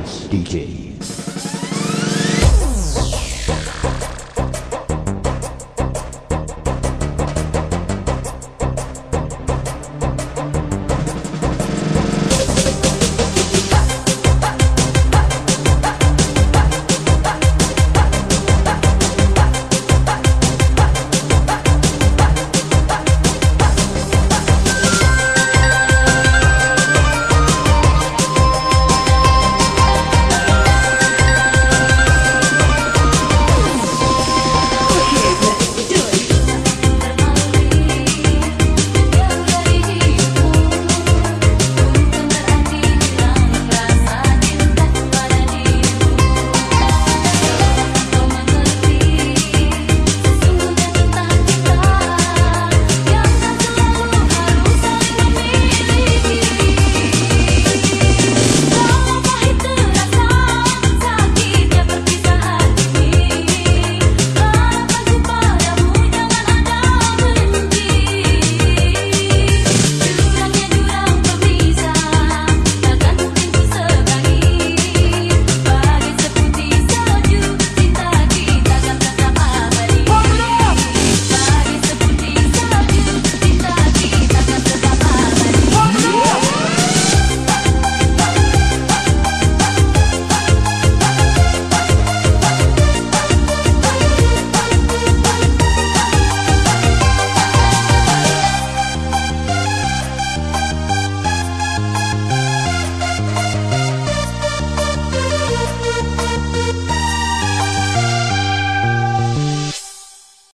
House DJ.